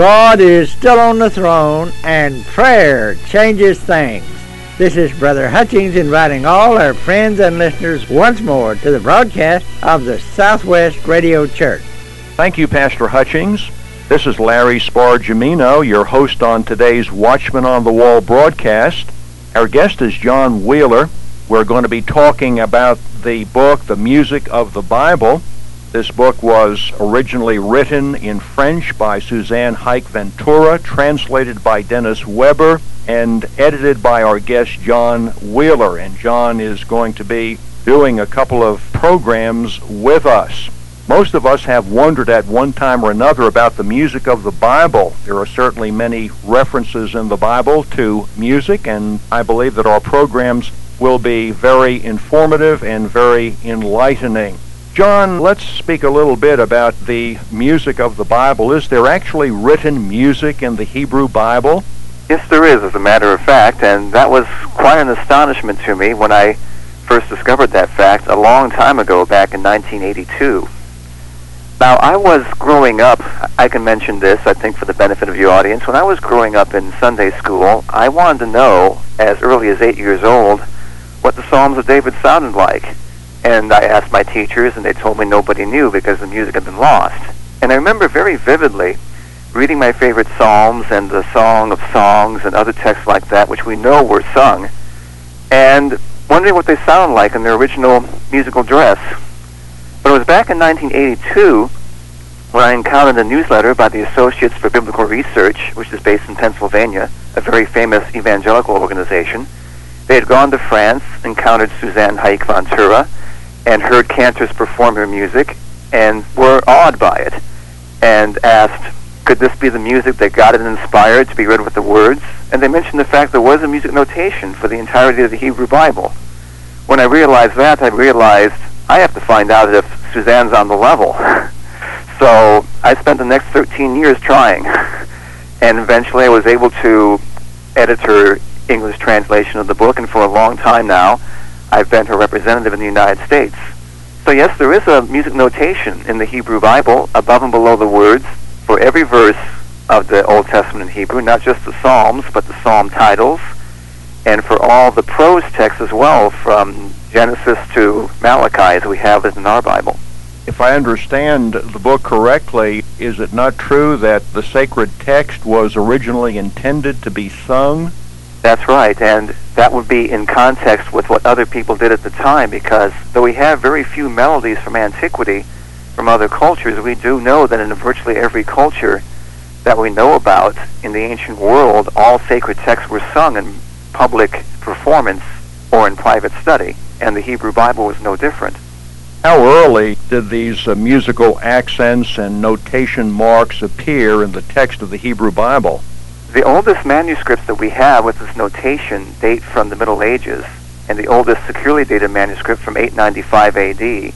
God is still on the throne and prayer changes things. This is Brother Hutchings inviting all our friends and listeners once more to the broadcast of the Southwest Radio Church. Thank you, Pastor Hutchings. This is Larry Spargimino, your host on today's Watchman on the Wall broadcast. Our guest is John Wheeler. We're going to be talking about the book, The Music of the Bible. This book was originally written in French by Suzanne Haïk-Vantoura, translated by Dennis Weber, and edited by our guest John Wheeler. And John is going to be doing a couple of programs with us. Most of us have wondered at one time or another about the music of the Bible. There are certainly many references in the Bible to music, and I believe that our programs will be very informative and very enlightening. John, let's speak a little bit about the music of the Bible. Is there actually written music in the Hebrew Bible? Yes, there is, as a matter of fact, and that was quite an astonishment to me when I first discovered that fact a long time ago, back in 1982. Now, I was growing up, I can mention this, I think, for the benefit of your audience. When I was growing up in Sunday school, I wanted to know, as early as eight years old, what the Psalms of David sounded like. And I asked my teachers, and they told me nobody knew because the music had been lost. And I remember very vividly reading my favorite psalms and the Song of Songs and other texts like that, which we know were sung, and wondering what they sound like in their original musical dress. But it was back in 1982 when I encountered a newsletter by the Associates for Biblical Research, which is based in Pennsylvania, a very famous evangelical organization. They had gone to France, encountered Suzanne Haïk-Vantoura, and heard cantors perform her music, and were awed by it, and asked, could this be the music that got it inspired to be read with the words? And they mentioned the fact there was a music notation for the entirety of the Hebrew Bible. When I realized that, I realized I have to find out if Suzanne's on the level. so I spent the next 13 years trying. And eventually I was able to edit her English translation of the book, and for a long time now, I've been her representative in the United States. So yes, there is a music notation in the Hebrew Bible above and below the words for every verse of the Old Testament in Hebrew, not just the Psalms, but the Psalm titles, and for all the prose texts as well, from Genesis to Malachi, as we have it in our Bible. If I understand the book correctly, is it not true that the sacred text was originally intended to be sung? That's right, and that would be in context with what other people did at the time, because though we have very few melodies from antiquity, from other cultures, we do know that in virtually every culture that we know about in the ancient world, all sacred texts were sung in public performance or in private study, and the Hebrew Bible was no different. How early did these uh, musical accents and notation marks appear in the text of the Hebrew Bible? The oldest manuscripts that we have with this notation date from the Middle Ages, and the oldest securely dated manuscript from 895 AD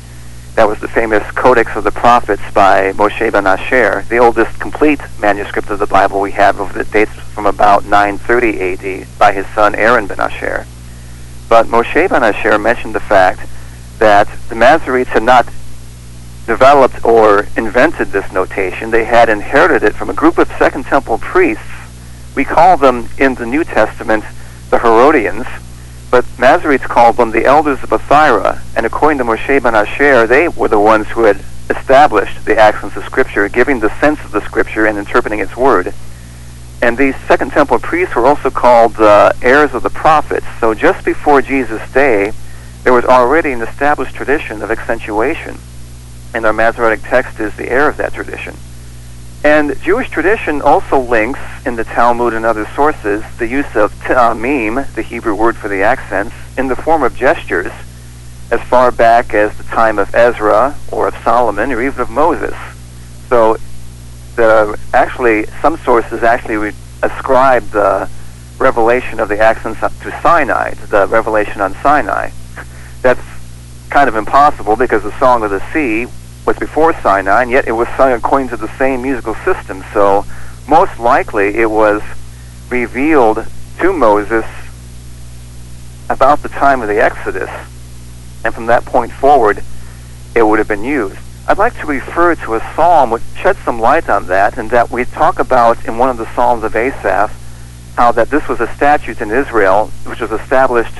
that was the famous Codex of the Prophets by Moshe ben Asher, the oldest complete manuscript of the Bible we have that dates from about 930 AD by his son Aaron ben Asher. But Moshe ben Asher mentioned the fact that the Masoretes had not developed or invented this notation. They had inherited it from a group of Second Temple priests. We call them in the New Testament the Herodians but Masoretes called them the elders of Ophira, and according to Moshe ben Asher, they were the ones who had established the accents of Scripture, giving the sense of the Scripture and interpreting its word. And these Second Temple priests were also called uh, heirs of the prophets. So just before Jesus' day, there was already an established tradition of accentuation, and our Masoretic text is the heir of that tradition. And Jewish tradition also links in the Talmud and other sources the use of ta'amim, the Hebrew word for the accents, in the form of gestures as far back as the time of Ezra or of Solomon or even of Moses. So the, actually, some sources actually ascribe the revelation of the accents to Sinai, to the revelation on Sinai. That's kind of impossible because the Song of the Sea was before Sinai, and yet it was sung according to the same musical system. So most likely it was revealed to Moses about the time of the Exodus, and from that point forward, it would have been used. I'd like to refer to a psalm which sheds some light on that, and that we talk about in one of the Psalms of Asaph, how that this was a statute in Israel which was established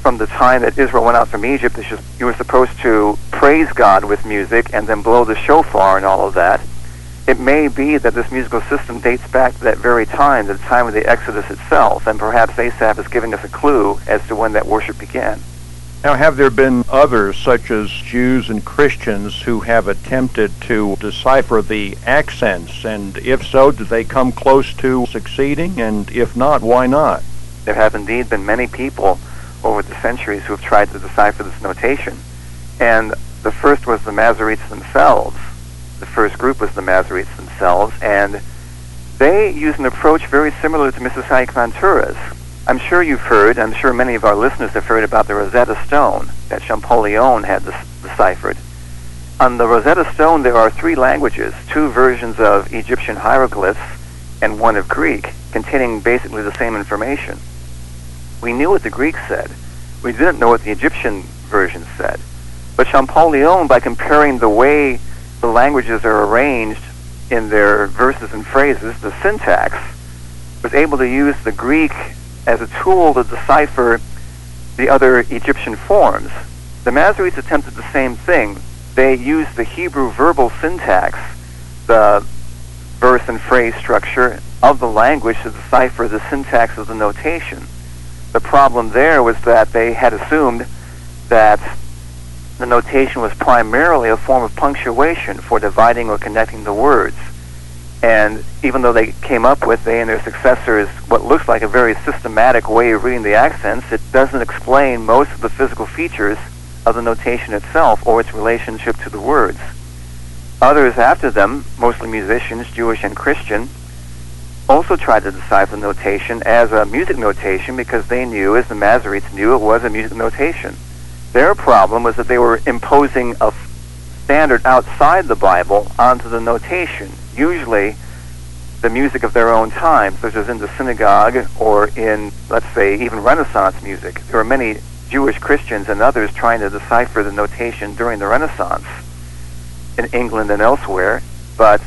from the time that Israel went out from Egypt. You were supposed to praise God with music and then blow the shofar and all of that. It may be that this musical system dates back to that very time, the time of the Exodus itself, and perhaps Asaph is giving us a clue as to when that worship began. Now, have there been others, such as Jews and Christians, who have attempted to decipher the accents? And if so, did they come close to succeeding? And if not, why not? There have indeed been many people over the centuries who have tried to decipher this notation. And the first was the Masoretes themselves. The first group was the Masoretes themselves, and they use an approach very similar to Mrs. Haïk I'm sure you've heard, I'm sure many of our listeners have heard about the Rosetta Stone that Champollion had deciphered. On the Rosetta Stone, there are three languages, two versions of Egyptian hieroglyphs and one of Greek, containing basically the same information. We knew what the Greek said. We didn't know what the Egyptian version said. But Champollion, by comparing the way the languages are arranged in their verses and phrases, the syntax, was able to use the Greek as a tool to decipher the other Egyptian forms. The Masoretes attempted the same thing. They used the Hebrew verbal syntax, the verse and phrase structure of the language to decipher the syntax of the notation. The problem there was that they had assumed that the notation was primarily a form of punctuation for dividing or connecting the words. And even though they came up with, they and their successors, what looks like a very systematic way of reading the accents, it doesn't explain most of the physical features of the notation itself or its relationship to the words. Others after them, mostly musicians, Jewish and Christian, also tried to decipher the notation as a music notation because they knew, as the Masoretes knew, it was a music notation. Their problem was that they were imposing a standard outside the Bible onto the notation usually the music of their own time, such as in the synagogue or in, let's say, even Renaissance music. There were many Jewish Christians and others trying to decipher the notation during the Renaissance in England and elsewhere, but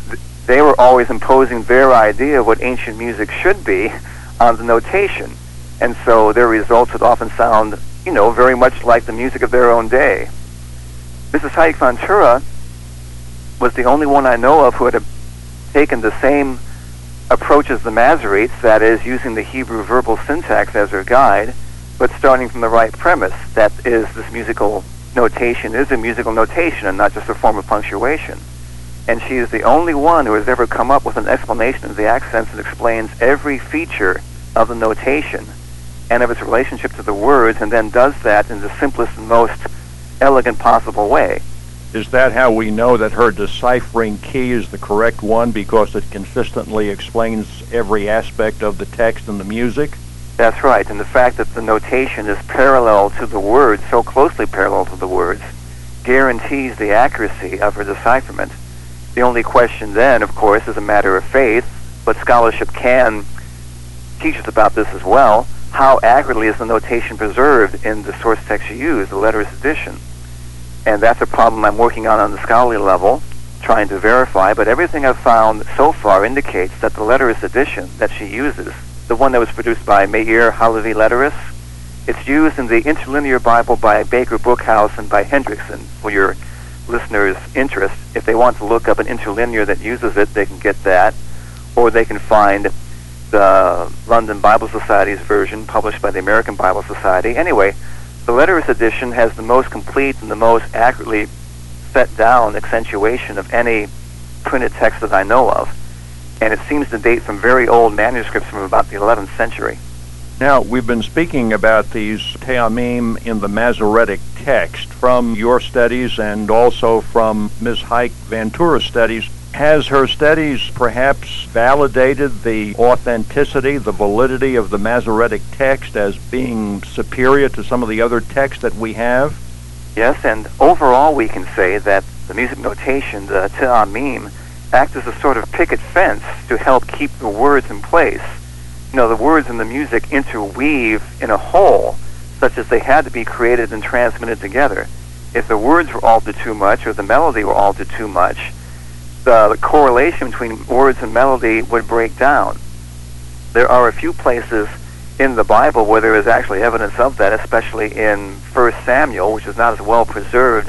they were always imposing their idea of what ancient music should be on the notation. And so their results would often sound, you know, very much like the music of their own day. Mrs. Haïk-Vantoura was the only one I know of who had taken the same approach as the Masoretes, that is, using the Hebrew verbal syntax as her guide, but starting from the right premise, that is, this musical notation is a musical notation and not just a form of punctuation. And she is the only one who has ever come up with an explanation of the accents that explains every feature of the notation and of its relationship to the words, and then does that in the simplest and most elegant possible way. Is that how we know that her deciphering key is the correct one because it consistently explains every aspect of the text and the music? That's right, and the fact that the notation is parallel to the words, so closely parallel to the words, guarantees the accuracy of her decipherment. The only question then, of course, is a matter of faith, but scholarship can teach us about this as well. How accurately is the notation preserved in the source text you use, the Letteris edition? and that's a problem I'm working on on the scholarly level, trying to verify. But everything I've found so far indicates that the Letteris edition that she uses, the one that was produced by Meir Halevi Letteris, it's used in the Interlinear Bible by Baker Bookhouse and by Hendrickson. For your listeners' interest, if they want to look up an interlinear that uses it, they can get that, or they can find the London Bible Society's version published by the American Bible Society. Anyway, the Letteris edition has the most complete and the most accurately set down accentuation of any printed text that I know of, and it seems to date from very old manuscripts from about the 11th century. Now, we've been speaking about these Te'amim in the Masoretic text from your studies and also from Ms. Haïk-Vantoura's studies. Has her studies perhaps validated the authenticity, the validity of the Masoretic text as being superior to some of the other texts that we have? Yes, and overall we can say that the music notation, the Te'amim, act as a sort of picket fence to help keep the words in place. You know, the words and the music interweave in a whole, such as they had to be created and transmitted together. if the words were altered too much or the melody were altered too much, the, the correlation between words and melody would break down. There are a few places in the Bible where there is actually evidence of that, especially in 1 Samuel, which is not as well preserved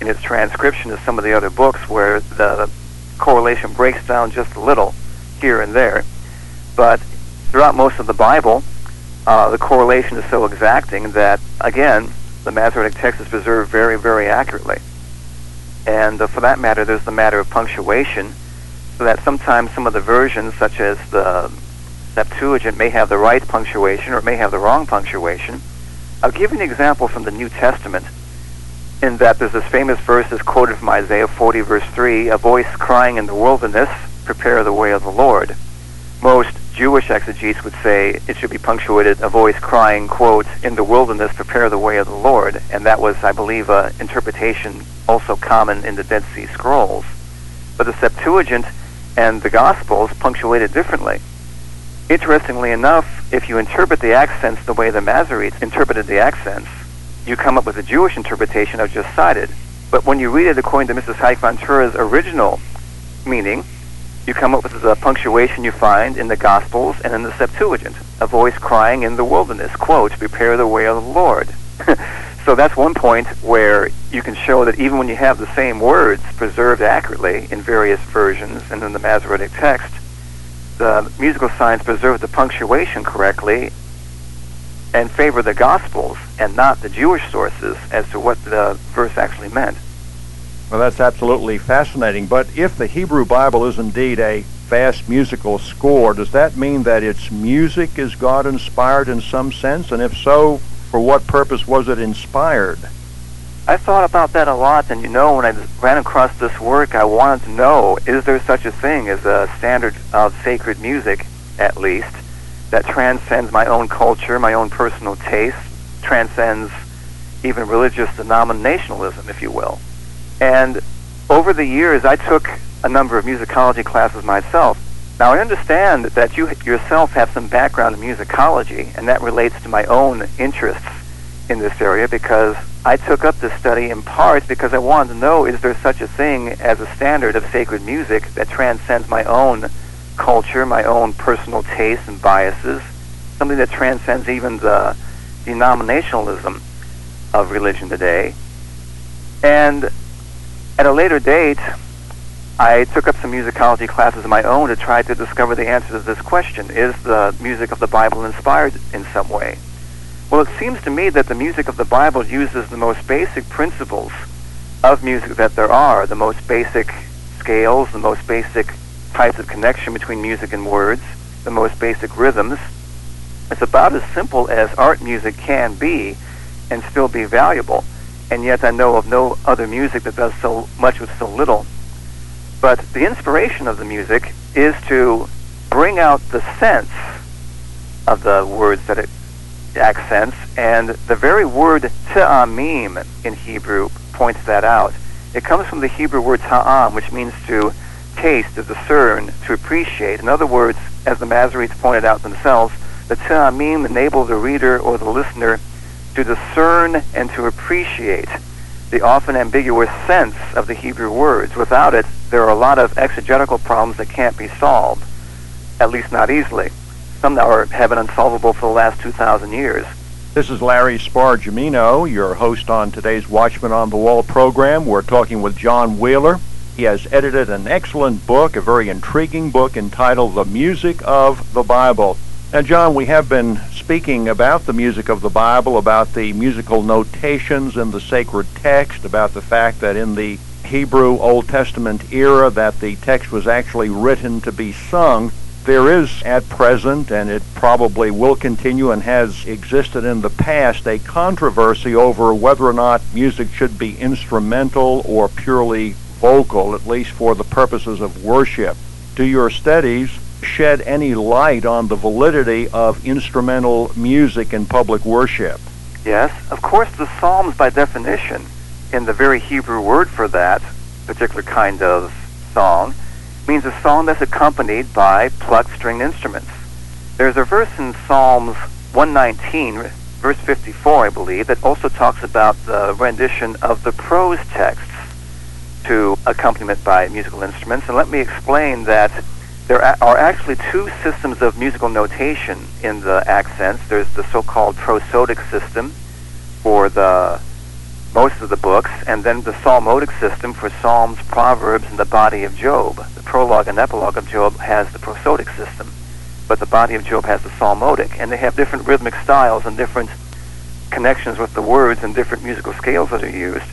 in its transcription as some of the other books, where the correlation breaks down just a little here and there. But throughout most of the Bible, uh, the correlation is so exacting that, again, the Masoretic text is preserved very, very accurately. And uh, for that matter, there's the matter of punctuation, so that sometimes some of the versions, such as the Septuagint, may have the right punctuation or may have the wrong punctuation. I'll give you an example from the New Testament in that there's this famous verse that's quoted from Isaiah 40, verse 3, a voice crying in the wilderness, prepare the way of the Lord. Most Jewish exegetes would say it should be punctuated, a voice crying, quote, in the wilderness, prepare the way of the Lord. And that was, I believe, an interpretation also common in the Dead Sea Scrolls. But the Septuagint and the Gospels punctuated differently. Interestingly enough, if you interpret the accents the way the Masoretes interpreted the accents, you come up with a Jewish interpretation I've just cited. But when you read it according to Mrs. Haïk original meaning, you come up with the punctuation you find in the Gospels and in the Septuagint. A voice crying in the wilderness, quote, prepare the way of the Lord. so that's one point where you can show that even when you have the same words preserved accurately in various versions and in the Masoretic text, the musical signs preserve the punctuation correctly and favor the Gospels and not the Jewish sources as to what the verse actually meant. Well, that's absolutely fascinating. But if the Hebrew Bible is indeed a vast musical score, does that mean that its music is God inspired in some sense? And if so, for what purpose was it inspired? I thought about that a lot, and you know, when I ran across this work, I wanted to know is there such a thing as a standard of sacred music, at least, that transcends my own culture, my own personal taste, transcends even religious denominationalism, if you will. And over the years, I took a number of musicology classes myself. Now, I understand that you yourself have some background in musicology, and that relates to my own interests in this area because I took up this study in part because I wanted to know is there such a thing as a standard of sacred music that transcends my own culture, my own personal tastes and biases, something that transcends even the denominationalism of religion today. And at a later date, I took up some musicology classes of my own to try to discover the answer to this question. Is the music of the Bible inspired in some way? Well, it seems to me that the music of the Bible uses the most basic principles of music that there are, the most basic scales, the most basic types of connection between music and words, the most basic rhythms. It's about as simple as art music can be and still be valuable. And yet I know of no other music that does so much with so little. But the inspiration of the music is to bring out the sense of the words that it accents, and the very word ta'amim in Hebrew points that out. It comes from the Hebrew word ta'am, which means to taste, to discern, to appreciate. In other words, as the Masoretes pointed out themselves, the ta'amim enable the reader or the listener to discern and to appreciate the often ambiguous sense of the Hebrew words. Without it, there are a lot of exegetical problems that can't be solved, at least not easily. Some that are, have been unsolvable for the last 2,000 years. This is Larry Spargimino, your host on today's Watchman on the Wall program. We're talking with John Wheeler. He has edited an excellent book, a very intriguing book entitled The Music of the Bible. Now, John, we have been speaking about the music of the Bible, about the musical notations in the sacred text, about the fact that in the Hebrew Old Testament era that the text was actually written to be sung. There is at present, and it probably will continue and has existed in the past, a controversy over whether or not music should be instrumental or purely vocal, at least for the purposes of worship. Do your studies shed any light on the validity of instrumental music in public worship? Yes, of course, the Psalms, by definition, in the very Hebrew word for that particular kind of song, means a song that's accompanied by plucked stringed instruments. There's a verse in Psalms 119 verse 54, I believe, that also talks about the rendition of the prose texts to accompaniment by musical instruments. And let me explain that there are actually two systems of musical notation in the accents. There's the so-called prosodic system for the most of the books, and then the psalmodic system for Psalms, Proverbs, and the body of Job. The prologue and epilogue of Job has the prosodic system, but the body of Job has the psalmodic, and they have different rhythmic styles and different connections with the words and different musical scales that are used.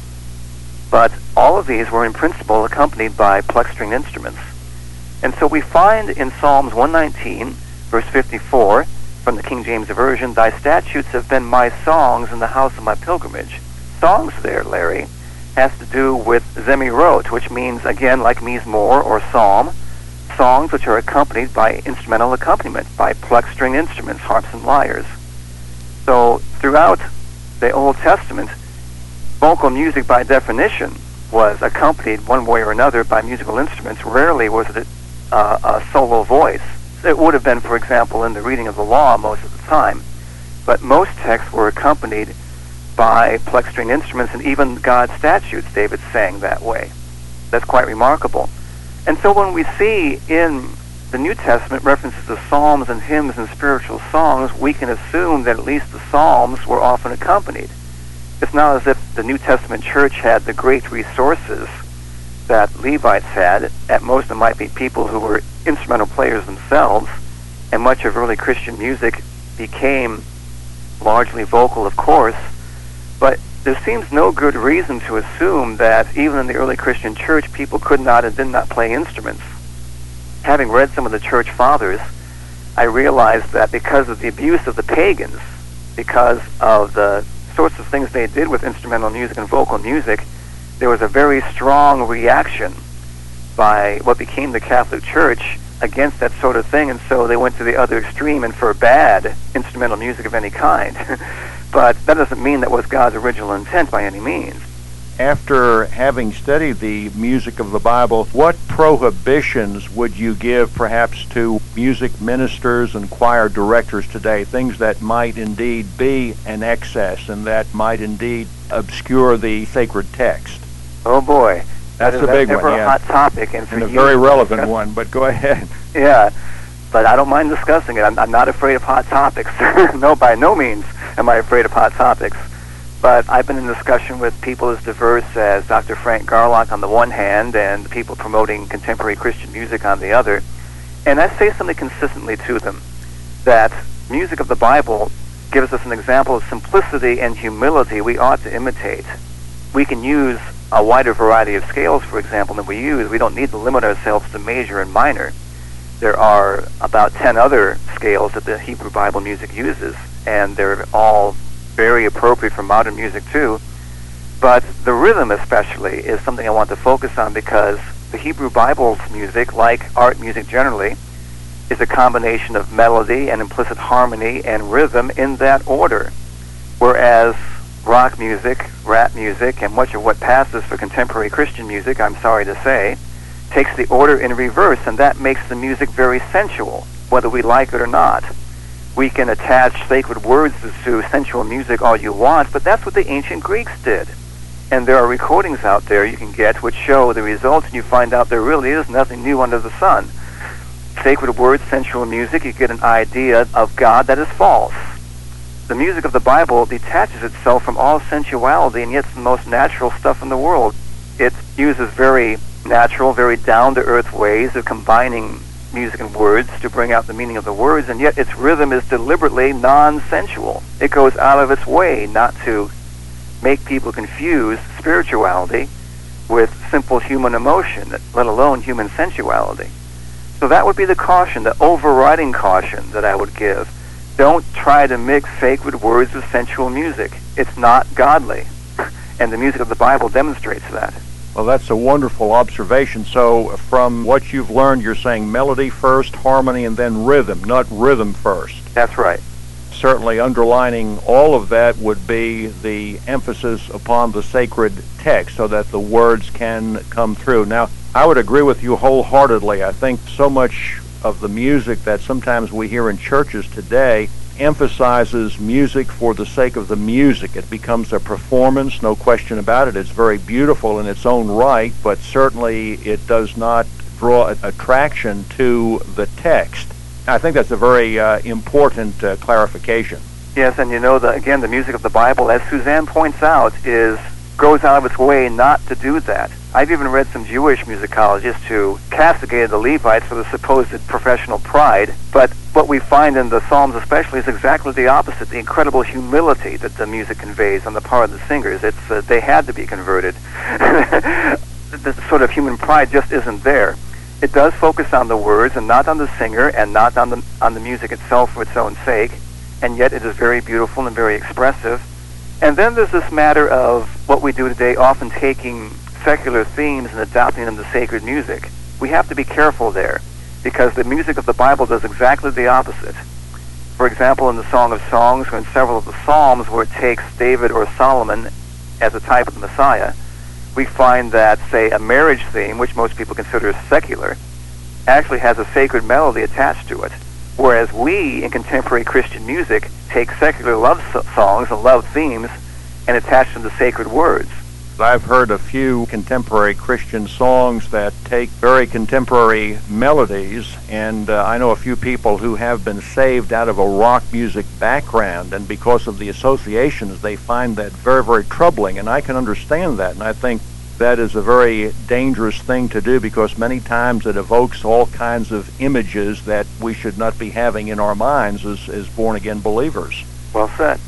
But all of these were in principle accompanied by plex string instruments. And so we find in Psalms 119, verse 54, from the King James Version, Thy statutes have been my songs in the house of my pilgrimage songs there, Larry, has to do with zemirot, which means, again, like mizmor or psalm, songs which are accompanied by instrumental accompaniment, by plucked string instruments, harps and lyres. So throughout the Old Testament, vocal music by definition was accompanied one way or another by musical instruments. Rarely was it uh, a solo voice. It would have been, for example, in the reading of the law most of the time, but most texts were accompanied by plex string instruments, and even God's statutes, David sang that way. That's quite remarkable. And so when we see in the New Testament references to psalms and hymns and spiritual songs, we can assume that at least the psalms were often accompanied. It's not as if the New Testament church had the great resources that Levites had. At most, it might be people who were instrumental players themselves, and much of early Christian music became largely vocal, of course, but there seems no good reason to assume that even in the early Christian church, people could not and did not play instruments. Having read some of the church fathers, I realized that because of the abuse of the pagans, because of the sorts of things they did with instrumental music and vocal music, there was a very strong reaction by what became the Catholic Church against that sort of thing, and so they went to the other extreme and forbade instrumental music of any kind. But that doesn't mean that was God's original intent by any means. After having studied the music of the Bible, what prohibitions would you give perhaps to music ministers and choir directors today? Things that might indeed be an excess and that might indeed obscure the sacred text. Oh boy. That's a big one, yeah. a hot topic, and, and a very relevant one. But go ahead. Yeah, but I don't mind discussing it. I'm, I'm not afraid of hot topics. no, by no means am I afraid of hot topics. But I've been in discussion with people as diverse as Dr. Frank Garlock on the one hand and people promoting contemporary Christian music on the other. And I say something consistently to them that music of the Bible gives us an example of simplicity and humility we ought to imitate. We can use a wider variety of scales, for example, than we use. We don't need to limit ourselves to major and minor there are about 10 other scales that the Hebrew Bible music uses, and they're all very appropriate for modern music too. But the rhythm, especially, is something I want to focus on because the Hebrew Bible's music, like art music generally, is a combination of melody and implicit harmony and rhythm in that order. Whereas rock music, rap music, and much of what passes for contemporary Christian music, I'm sorry to say, takes the order in reverse, and that makes the music very sensual, whether we like it or not. We can attach sacred words to sensual music all you want, but that's what the ancient Greeks did. And there are recordings out there you can get which show the results, and you find out there really is nothing new under the sun. Sacred words, sensual music, you get an idea of God that is false. The music of the Bible detaches itself from all sensuality, and yet it's the most natural stuff in the world. It uses very natural, very down to earth ways of combining music and words to bring out the meaning of the words, and yet its rhythm is deliberately non sensual. It goes out of its way not to make people confuse spirituality with simple human emotion, let alone human sensuality. So that would be the caution, the overriding caution that I would give. Don't try to mix sacred words with sensual music. It's not godly. And the music of the Bible demonstrates that. Well, that's a wonderful observation. So, from what you've learned, you're saying melody first, harmony, and then rhythm, not rhythm first. That's right. Certainly, underlining all of that would be the emphasis upon the sacred text so that the words can come through. Now, I would agree with you wholeheartedly. I think so much of the music that sometimes we hear in churches today emphasizes music for the sake of the music. It becomes a performance, no question about it. It's very beautiful in its own right, but certainly it does not draw attraction to the text. I think that's a very uh, important uh, clarification. Yes, and you know, the, again, the music of the Bible, as Suzanne points out, is goes out of its way not to do that. I've even read some Jewish musicologists who castigated the Levites for the supposed professional pride, but what we find in the Psalms especially is exactly the opposite, the incredible humility that the music conveys on the part of the singers. It's uh, they had to be converted. the sort of human pride just isn't there. It does focus on the words and not on the singer and not on the on the music itself for its own sake, and yet it is very beautiful and very expressive. And then there's this matter of what we do today, often taking secular themes and adapting them to sacred music. We have to be careful there because the music of the Bible does exactly the opposite. For example, in the Song of Songs or in several of the Psalms where it takes David or Solomon as a type of the Messiah, we find that, say, a marriage theme, which most people consider secular, actually has a sacred melody attached to it. Whereas we, in contemporary Christian music, take secular love songs and love themes and attach them to sacred words. I've heard a few contemporary Christian songs that take very contemporary melodies, and uh, I know a few people who have been saved out of a rock music background, and because of the associations, they find that very, very troubling, and I can understand that, and I think that is a very dangerous thing to do because many times it evokes all kinds of images that we should not be having in our minds as, as born again believers. Well said.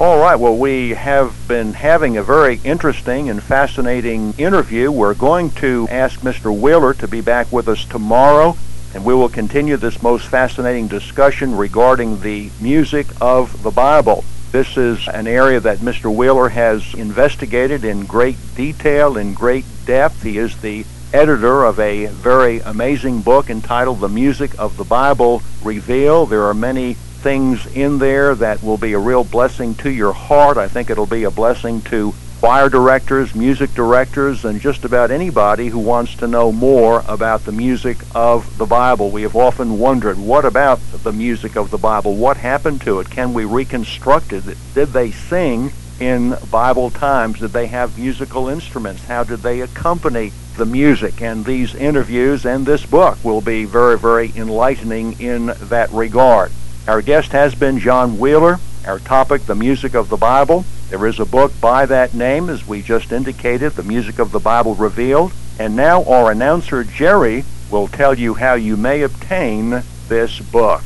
All right, well, we have been having a very interesting and fascinating interview. We're going to ask Mr. Wheeler to be back with us tomorrow, and we will continue this most fascinating discussion regarding the music of the Bible. This is an area that Mr. Wheeler has investigated in great detail, in great depth. He is the editor of a very amazing book entitled The Music of the Bible Revealed. There are many things in there that will be a real blessing to your heart. I think it'll be a blessing to choir directors, music directors, and just about anybody who wants to know more about the music of the Bible. We have often wondered, what about the music of the Bible? What happened to it? Can we reconstruct it? Did they sing in Bible times? Did they have musical instruments? How did they accompany the music? And these interviews and this book will be very, very enlightening in that regard. Our guest has been John Wheeler. Our topic, the music of the Bible. There is a book by that name, as we just indicated, The Music of the Bible Revealed. And now our announcer, Jerry, will tell you how you may obtain this book.